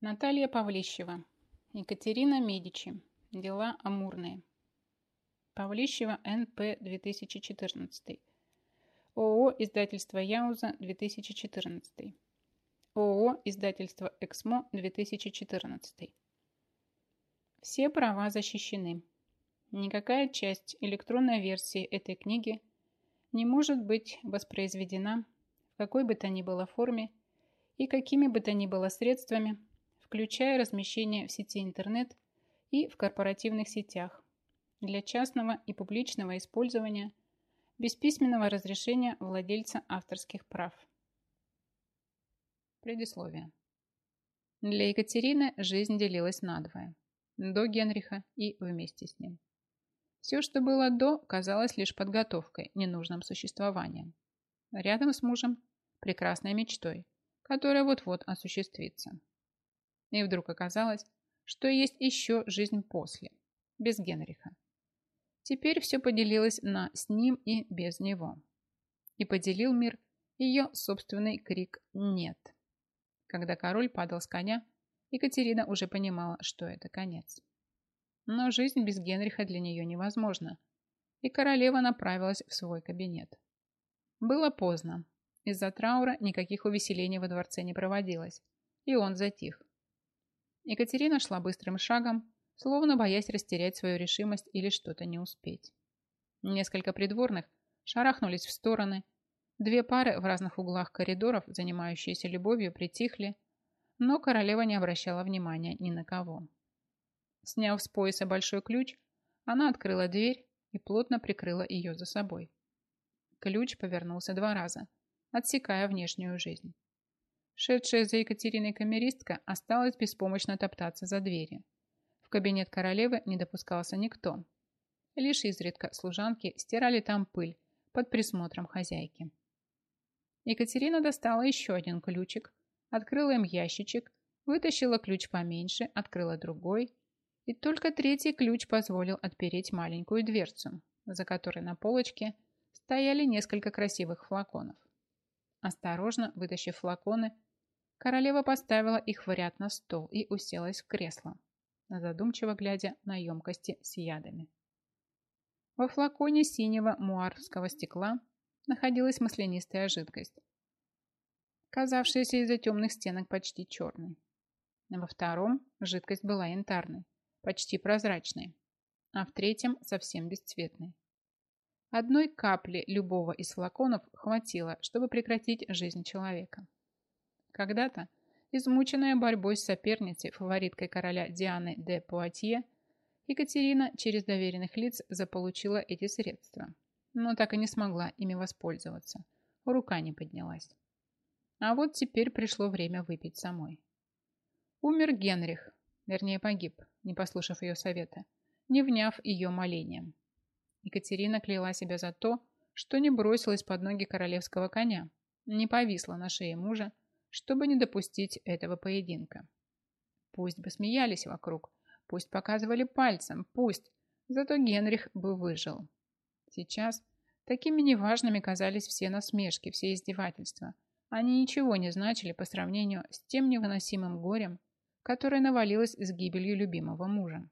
Наталья Павлищева. Екатерина Медичи. Дела амурные. Павлищева НП 2014. ООО «Издательство Яуза» 2014. ООО «Издательство Эксмо» 2014. Все права защищены. Никакая часть электронной версии этой книги не может быть воспроизведена в какой бы то ни было форме и какими бы то ни было средствами, включая размещение в сети интернет и в корпоративных сетях для частного и публичного использования без письменного разрешения владельца авторских прав. Предисловие. Для Екатерины жизнь делилась надвое. До Генриха и вместе с ним. Все, что было до, казалось лишь подготовкой, ненужным существованием. Рядом с мужем – прекрасной мечтой, которая вот-вот осуществится. И вдруг оказалось, что есть еще жизнь после, без Генриха. Теперь все поделилось на с ним и без него. И поделил мир ее собственный крик «нет». Когда король падал с коня, Екатерина уже понимала, что это конец. Но жизнь без Генриха для нее невозможна, и королева направилась в свой кабинет. Было поздно. Из-за траура никаких увеселений во дворце не проводилось, и он затих. Екатерина шла быстрым шагом, словно боясь растерять свою решимость или что-то не успеть. Несколько придворных шарахнулись в стороны, две пары в разных углах коридоров, занимающиеся любовью, притихли, но королева не обращала внимания ни на кого. Сняв с пояса большой ключ, она открыла дверь и плотно прикрыла ее за собой. Ключ повернулся два раза, отсекая внешнюю жизнь. Шедшая за Екатериной камеристка осталась беспомощно топтаться за дверью. В кабинет королевы не допускался никто. Лишь изредка служанки стирали там пыль под присмотром хозяйки. Екатерина достала еще один ключик, открыла им ящичек, вытащила ключ поменьше, открыла другой, и только третий ключ позволил отпереть маленькую дверцу, за которой на полочке стояли несколько красивых флаконов. Осторожно вытащив флаконы, Королева поставила их в ряд на стол и уселась в кресло, задумчиво глядя на емкости с ядами. Во флаконе синего муарского стекла находилась маслянистая жидкость, казавшаяся из-за темных стенок почти черной. Во втором жидкость была янтарной, почти прозрачной, а в третьем совсем бесцветной. Одной капли любого из флаконов хватило, чтобы прекратить жизнь человека. Когда-то, измученная борьбой с соперницей, фавориткой короля Дианы де Пуатье, Екатерина через доверенных лиц заполучила эти средства, но так и не смогла ими воспользоваться. Рука не поднялась. А вот теперь пришло время выпить самой. Умер Генрих, вернее погиб, не послушав ее совета, не вняв ее молением. Екатерина кляла себя за то, что не бросилась под ноги королевского коня, не повисла на шее мужа, чтобы не допустить этого поединка. Пусть бы смеялись вокруг, пусть показывали пальцем, пусть, зато Генрих бы выжил. Сейчас такими неважными казались все насмешки, все издевательства. Они ничего не значили по сравнению с тем невыносимым горем, которое навалилось с гибелью любимого мужа.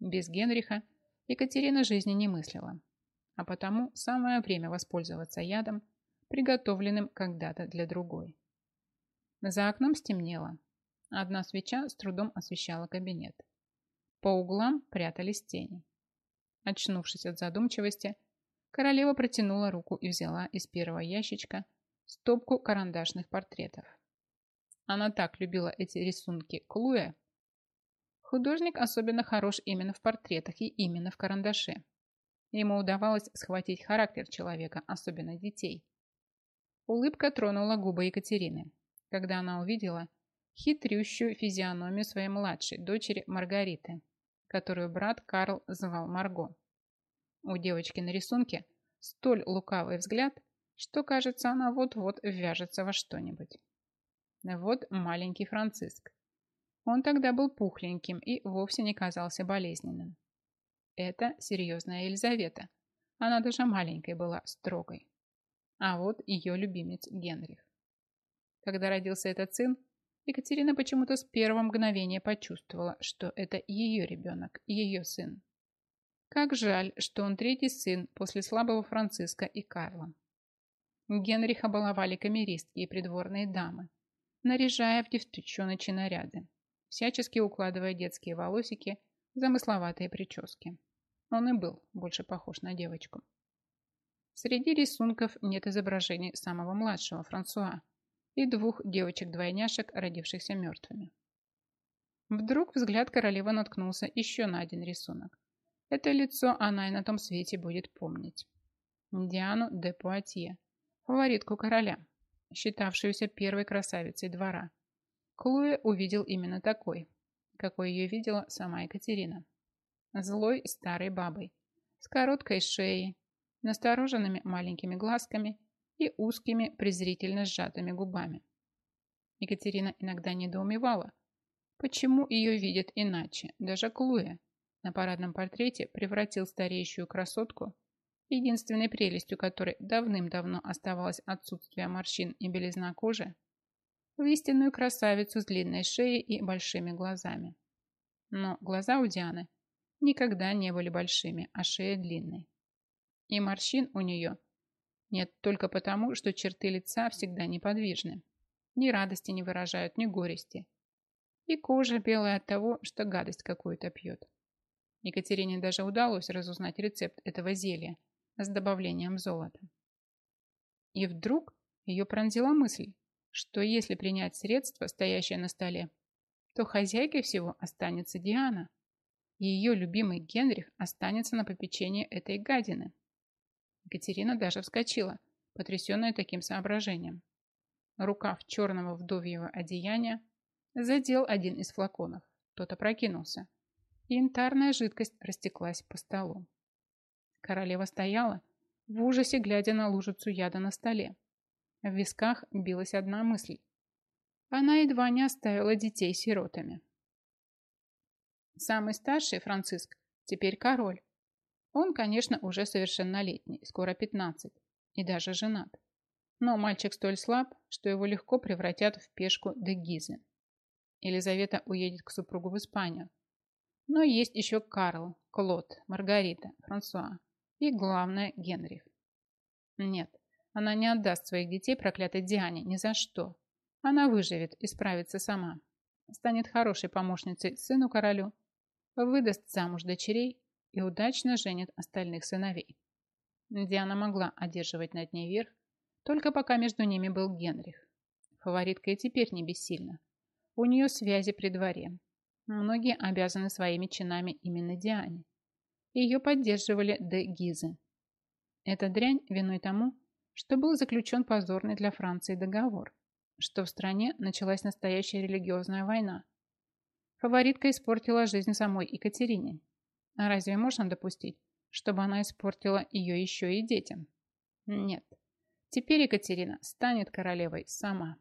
Без Генриха Екатерина жизни не мыслила, а потому самое время воспользоваться ядом, приготовленным когда-то для другой. За окном стемнело. Одна свеча с трудом освещала кабинет. По углам прятались тени. Очнувшись от задумчивости, королева протянула руку и взяла из первого ящичка стопку карандашных портретов. Она так любила эти рисунки Клуэ. Художник особенно хорош именно в портретах и именно в карандаше. Ему удавалось схватить характер человека, особенно детей. Улыбка тронула губы Екатерины когда она увидела хитрющую физиономию своей младшей дочери Маргариты, которую брат Карл звал Марго. У девочки на рисунке столь лукавый взгляд, что, кажется, она вот-вот вяжется во что-нибудь. Вот маленький Франциск. Он тогда был пухленьким и вовсе не казался болезненным. Это серьезная Елизавета. Она даже маленькой была строгой. А вот ее любимец Генрих. Когда родился этот сын, Екатерина почему-то с первого мгновения почувствовала, что это ее ребенок, ее сын. Как жаль, что он третий сын после слабого Франциска и Карла. Генриха баловали камеристки и придворные дамы, наряжая в девчоночи наряды, всячески укладывая детские волосики замысловатые прически. Он и был больше похож на девочку. Среди рисунков нет изображений самого младшего Франсуа и двух девочек-двойняшек, родившихся мертвыми. Вдруг взгляд королевы наткнулся еще на один рисунок. Это лицо она и на том свете будет помнить. Диану де Пуатье, фаворитку короля, считавшуюся первой красавицей двора. Клуэ увидел именно такой, какой ее видела сама Екатерина. Злой старой бабой, с короткой шеей, настороженными маленькими глазками и узкими презрительно сжатыми губами. Екатерина иногда недоумевала, почему ее видят иначе, даже Клуэ на парадном портрете превратил стареющую красотку, единственной прелестью которой давным-давно оставалось отсутствие морщин и белизна кожи, в истинную красавицу с длинной шеей и большими глазами. Но глаза у Дианы никогда не были большими, а шея длинной. И морщин у нее нет только потому, что черты лица всегда неподвижны. Ни радости не выражают, ни горести. И кожа белая от того, что гадость какую-то пьет. Екатерине даже удалось разузнать рецепт этого зелья с добавлением золота. И вдруг ее пронзила мысль, что если принять средство, стоящее на столе, то хозяйкой всего останется Диана, и ее любимый Генрих останется на попечении этой гадины. Екатерина даже вскочила, потрясенная таким соображением. Рукав черного вдовьего одеяния задел один из флаконов. Тот опрокинулся, и янтарная жидкость растеклась по столу. Королева стояла, в ужасе глядя на лужицу яда на столе. В висках билась одна мысль. Она едва не оставила детей сиротами. Самый старший, Франциск, теперь король. Он, конечно, уже совершеннолетний, скоро 15, и даже женат. Но мальчик столь слаб, что его легко превратят в пешку де Гизы. Елизавета уедет к супругу в Испанию. Но есть еще Карл, Клод, Маргарита, Франсуа и, главное, Генрих. Нет, она не отдаст своих детей проклятой Диане ни за что. Она выживет и справится сама. Станет хорошей помощницей сыну королю, выдаст замуж дочерей и удачно женит остальных сыновей. Диана могла одерживать над ней верх, только пока между ними был Генрих. Фаворитка и теперь не бессильна. У нее связи при дворе. Многие обязаны своими чинами именно Диане. Ее поддерживали де Гизы. Эта дрянь виной тому, что был заключен позорный для Франции договор, что в стране началась настоящая религиозная война. Фаворитка испортила жизнь самой Екатерине, разве можно допустить, чтобы она испортила ее еще и детям? Нет. Теперь Екатерина станет королевой сама.